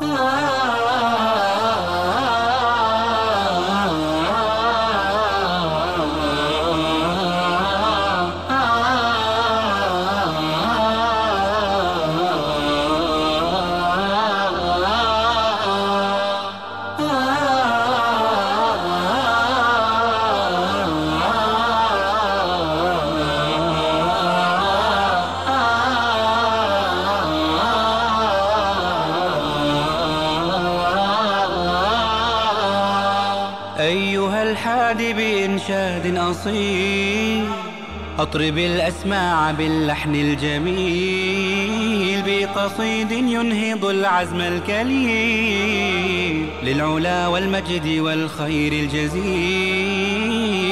Ah. أيها الحادي بإنشاد أصيل أطرب الأسماع باللحن الجميل بقصيد ينهض العزم الكليل للعلا والمجد والخير الجزيل.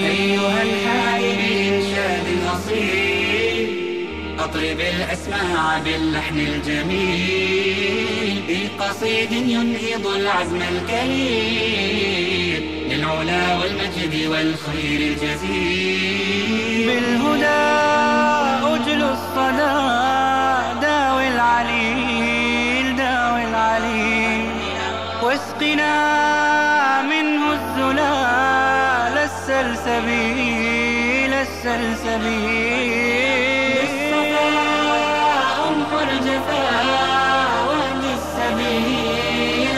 أيها الحادي بإنشاد أصيل أطرب الأسماع باللحن الجميل بقصيد ينهض العزم الكليل. للعلا والمجد والخير الجزيل بالهدى أجل الصدى داوي العليل داوي العليل واسقنا منه الزلال السلسبيل السلسبيل السبيل.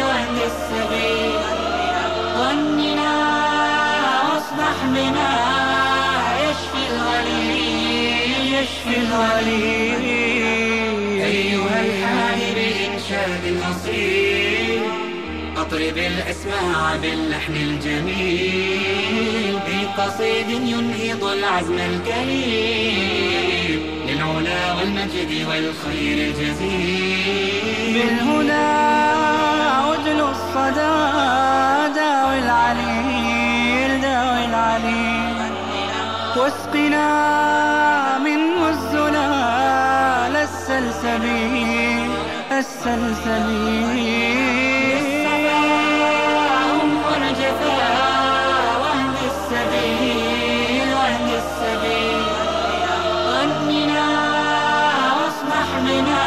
واهد السبيل غننا بنا يشفي الغليل؟ يشفي الغليل؟ أيها الحالي بإنشاد أصيل أطرب الأسماع باللحن الجميل بقصيد ينهض العزم الكريم للعلا والمجد والخير الجزيل. أجل واسقنا منه الزلال السلسبيل السلسبيل. واهد السبيل السبيل. بنا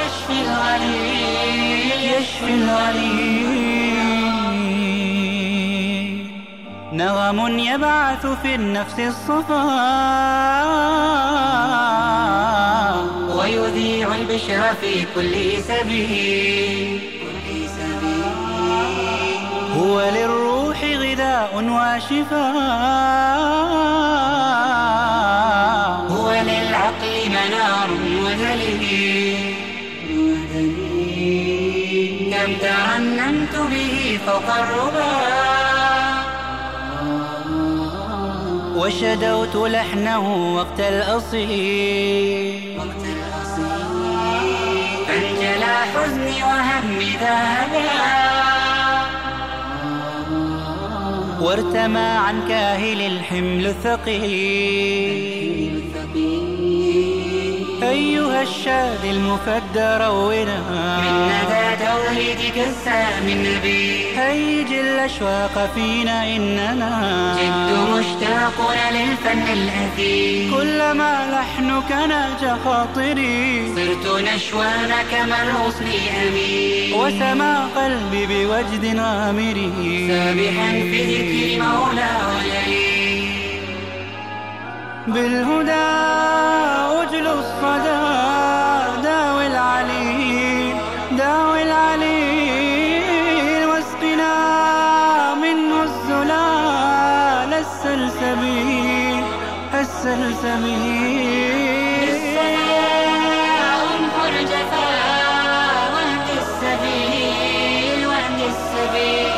يشفي الغليل يشفي الغليل. نغم يبعث في النفس الصفا. ويذيع البشر في كل سبيل. هو للروح غذاء وشفاء. هو للعقل منار ودليل كم ترنمت به فوق الربا وشدوت لحنه وقت الأصيل. فانجلى حزني وهمي ذهبا. وارتمى عن كاهل الحمل الثقيل. أيها الشاد المفدى رونا من ندى توحيدك السامي النبي. هيج الأشواق فينا إننا. جد مشتاقون للفن الأثير كلما لحنك ناجى خاطري. صرت نشوان كما الغصن أمين. وسما قلبي بوجد غامري سابحا في ذكر مولاه بالهدى العليل واسقنا منه الزلال السلسبيل السلسبيل. للصلاة انحر جفا واهد السبيل واهد السبيل